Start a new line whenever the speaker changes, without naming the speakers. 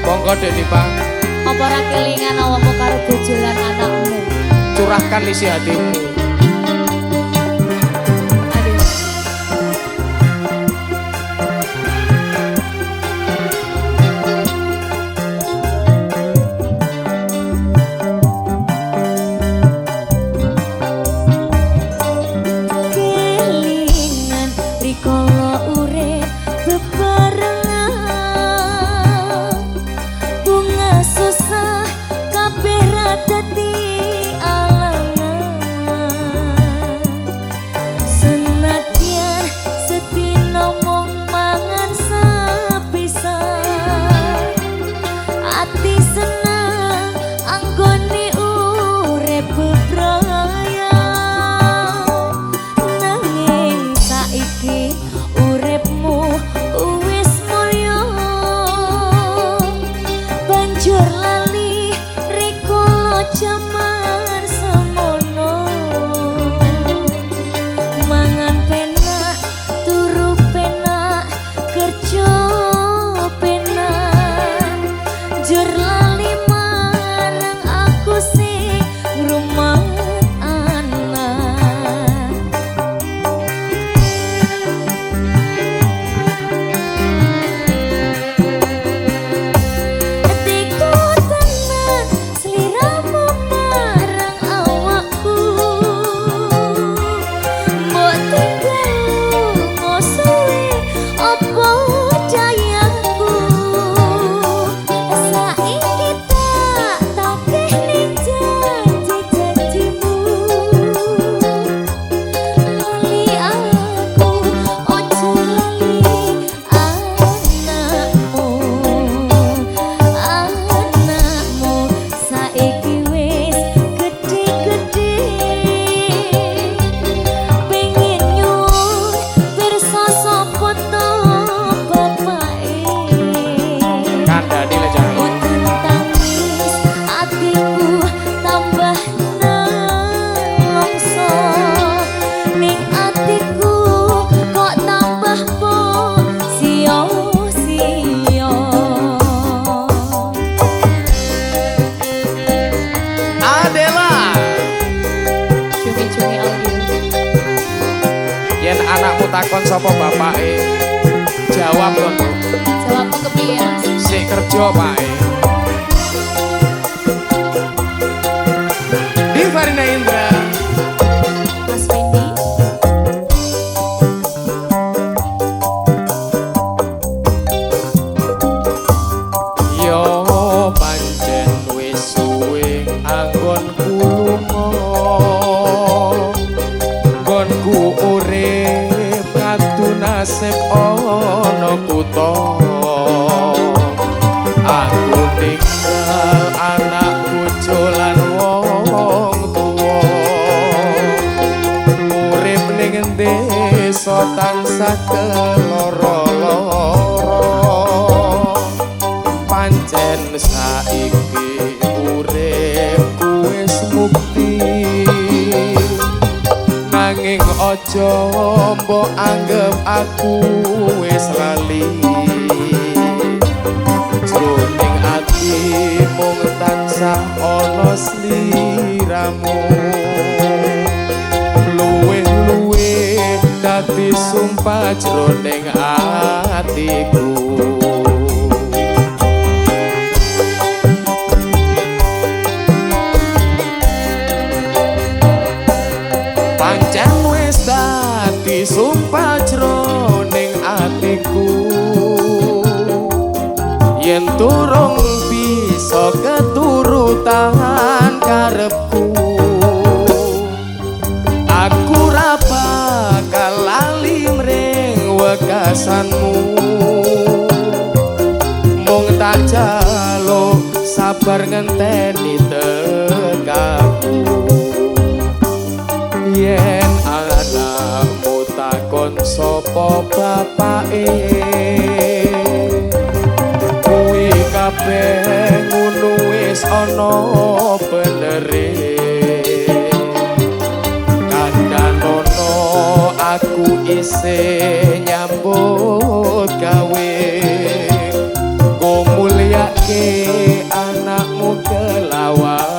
Monggo Deni Pak.
Apa ra kelingan awakmu karo bojo lan anakmu?
Curahkan isi hatimu. Takon sapa bapake? Jawab kon
jawab kepiye
sik kerja pake gonku urip nasib ana kutha. Aku tinggal anak bojo lan wong tuwa. Urip ning desa tansah keloro-loro. Pancen saiki aja mbok anggap aku wis lali. Jroning ati mung tansah ana sliramu. Luwih-luwih dadi sumpah jroning atiku. Wis sumpah jroning atiku. Yen turung bisa keturutan karepku aku ra bakal lali mring wekasanmu. Mung tak jaluk sabar ngenteni tekaku apa bapake? Kuwi kabeh ngono wis ana beneri kadangono aku isih nyambut gawe. Kok mulyake anakmu kelawan